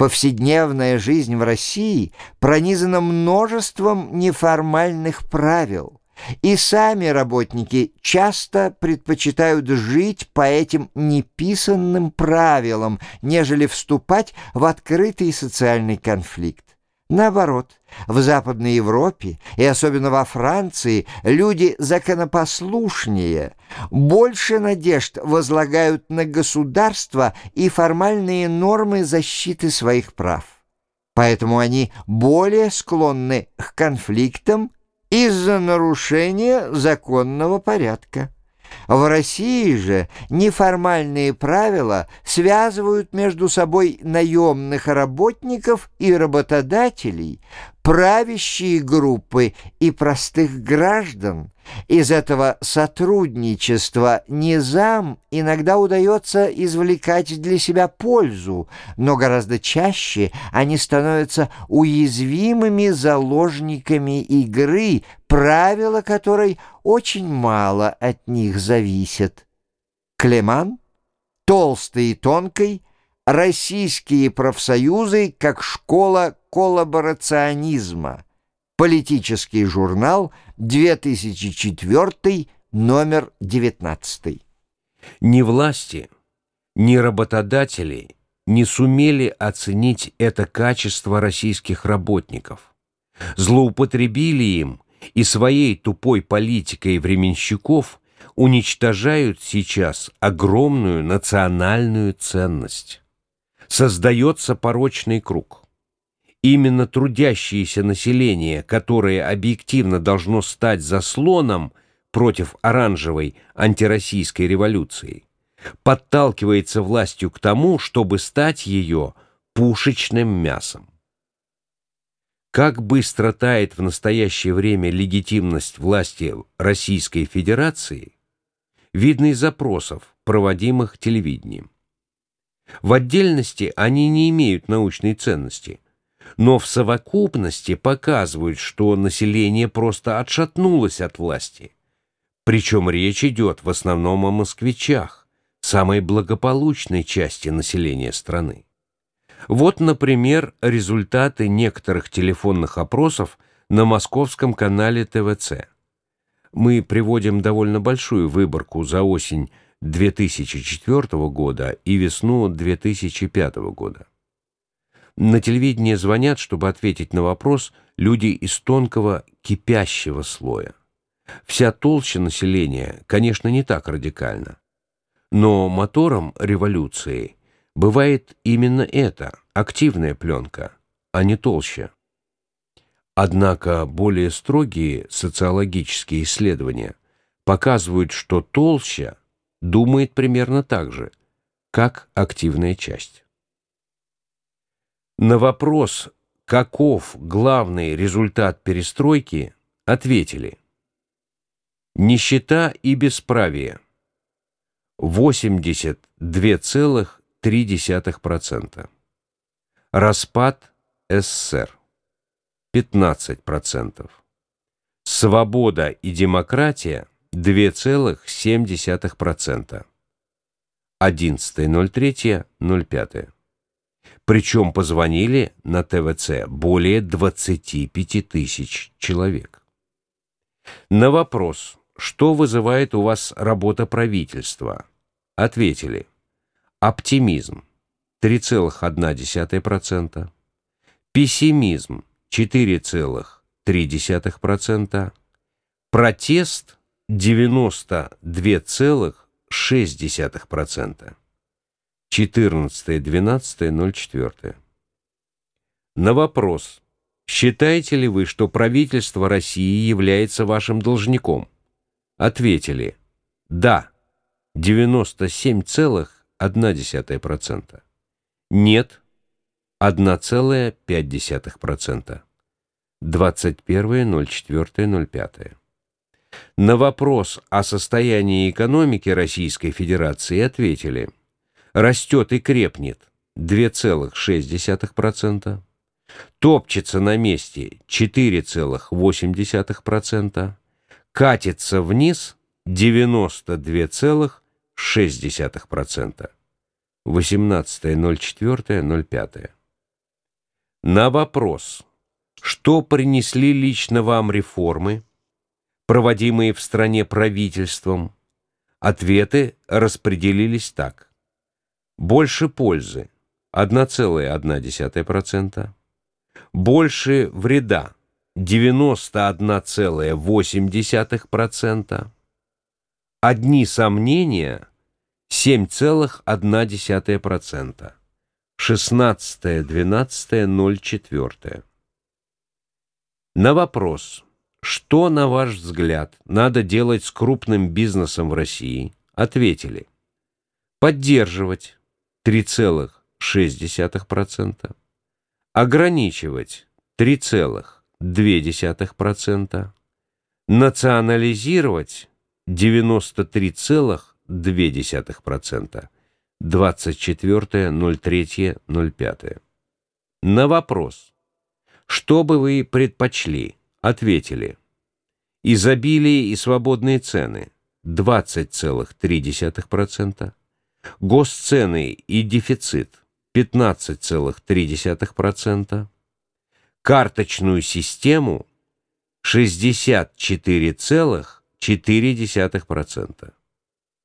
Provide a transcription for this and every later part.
Повседневная жизнь в России пронизана множеством неформальных правил, и сами работники часто предпочитают жить по этим неписанным правилам, нежели вступать в открытый социальный конфликт. Наоборот, в Западной Европе и особенно во Франции люди законопослушнее, больше надежд возлагают на государство и формальные нормы защиты своих прав. Поэтому они более склонны к конфликтам из-за нарушения законного порядка. В России же неформальные правила связывают между собой наемных работников и работодателей, правящие группы и простых граждан. Из этого сотрудничества низам иногда удается извлекать для себя пользу, но гораздо чаще они становятся уязвимыми заложниками игры, правила которой очень мало от них зависят. Клеман, толстый и тонкий, российские профсоюзы как школа коллаборационизма, политический журнал, 2004, номер 19. Ни власти, ни работодатели не сумели оценить это качество российских работников. Злоупотребили им и своей тупой политикой временщиков уничтожают сейчас огромную национальную ценность. Создается порочный круг. Именно трудящееся население, которое объективно должно стать заслоном против оранжевой антироссийской революции, подталкивается властью к тому, чтобы стать ее пушечным мясом. Как быстро тает в настоящее время легитимность власти Российской Федерации, видно из запросов, проводимых телевидением. В отдельности они не имеют научной ценности, но в совокупности показывают, что население просто отшатнулось от власти. Причем речь идет в основном о москвичах, самой благополучной части населения страны. Вот, например, результаты некоторых телефонных опросов на московском канале ТВЦ. Мы приводим довольно большую выборку за осень 2004 года и весну 2005 года. На телевидении звонят, чтобы ответить на вопрос люди из тонкого кипящего слоя. Вся толща населения, конечно, не так радикально. Но мотором революции – Бывает именно это, активная пленка, а не толще. Однако более строгие социологические исследования показывают, что толща думает примерно так же, как активная часть. На вопрос, каков главный результат перестройки, ответили «Нищета и бесправие» 82,5%. 0,3%. Распад СССР 15%. Свобода и демократия 2,7%. 11.03.05. Причем позвонили на ТВЦ более 25 тысяч человек. На вопрос, что вызывает у вас работа правительства, ответили – Оптимизм 3,1%, пессимизм 4,3%, протест 92,6%. 14.12.04. На вопрос, считаете ли вы, что правительство России является вашим должником? Ответили, да, 97,5%. 0,1%. Нет, 1,5%. 21.04.05. На вопрос о состоянии экономики Российской Федерации ответили «Растет и крепнет» 2,6%, топчется на месте 4,8%, катится вниз 92,5%, 0,6%. 18.04.05. На вопрос, что принесли лично вам реформы, проводимые в стране правительством, ответы распределились так. Больше пользы 1,1%, больше вреда 91,8%, одни сомнения 7,1%. 16.12.04. На вопрос, что, на ваш взгляд, надо делать с крупным бизнесом в России, ответили. Поддерживать 3,6%, ограничивать 3,2%, национализировать 93,2%. 24.03.05. На вопрос, что бы вы предпочли, ответили. Изобилие и свободные цены 20,3%, госцены и дефицит 15,3%, карточную систему 64,4%.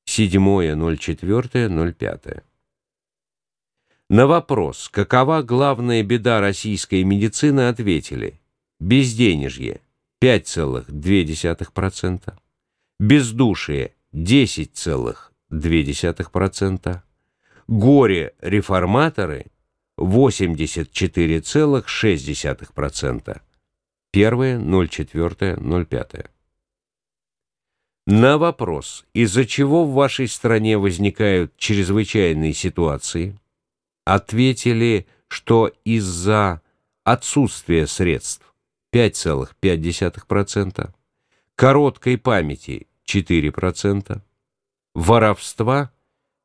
7.04.05. На вопрос, какова главная беда российской медицины, ответили безденежье 5,2%, бездушие 10,2%, горе реформаторы 84,6%. Первое, 04.05. На вопрос, из-за чего в вашей стране возникают чрезвычайные ситуации, ответили, что из-за отсутствия средств 5,5%, короткой памяти 4%, воровства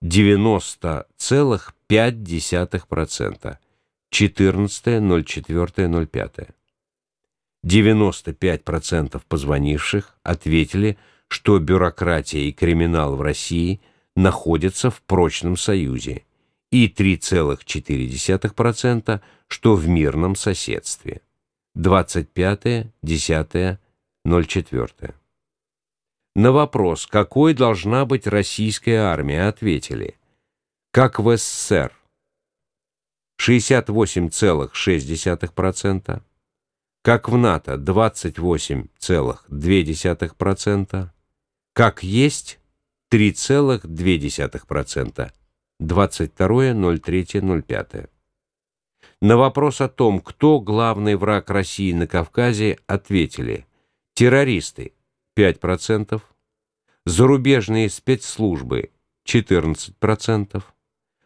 90,5%, 14.04.05. 95% позвонивших ответили, что бюрократия и криминал в России находятся в прочном союзе, и 3,4%, что в мирном соседстве. 25.10.04. На вопрос, какой должна быть российская армия, ответили, как в СССР, 68,6%, как в НАТО, 28,2%, как есть 3,2%. 22.03.05. На вопрос о том, кто главный враг России на Кавказе, ответили террористы 5%, зарубежные спецслужбы 14%,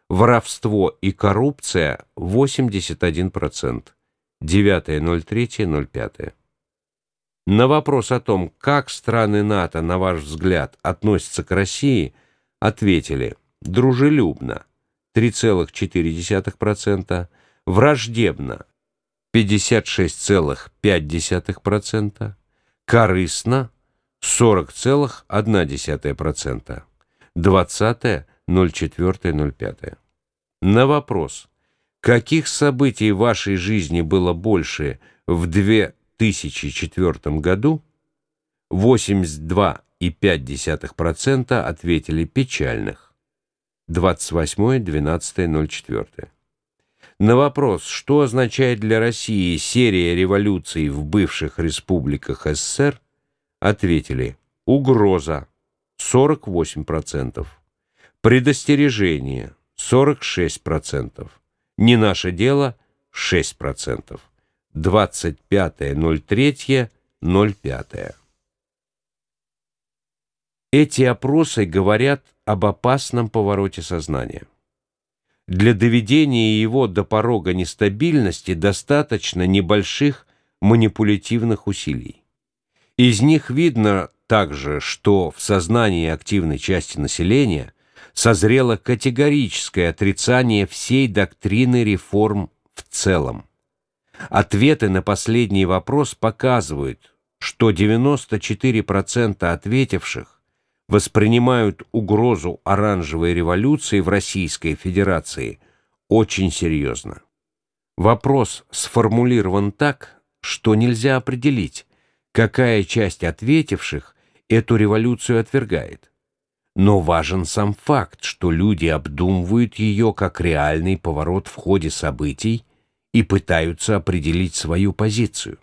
воровство и коррупция 81%. 9.03.05. На вопрос о том, как страны НАТО, на ваш взгляд, относятся к России, ответили дружелюбно 3,4%, враждебно 56,5%, корыстно 40,1%. 20.04.05. На вопрос, каких событий в вашей жизни было больше в 2004 году, 82,5% ответили печальных. 28.12.04. На вопрос, что означает для России серия революций в бывших республиках СССР, ответили «Угроза» 48%, «Предостережение» 46%, «Не наше дело» 6%, 25.03.05. Эти опросы говорят об опасном повороте сознания. Для доведения его до порога нестабильности достаточно небольших манипулятивных усилий. Из них видно также, что в сознании активной части населения созрело категорическое отрицание всей доктрины реформ в целом. Ответы на последний вопрос показывают, что 94% ответивших воспринимают угрозу оранжевой революции в Российской Федерации очень серьезно. Вопрос сформулирован так, что нельзя определить, какая часть ответивших эту революцию отвергает. Но важен сам факт, что люди обдумывают ее как реальный поворот в ходе событий и пытаются определить свою позицию.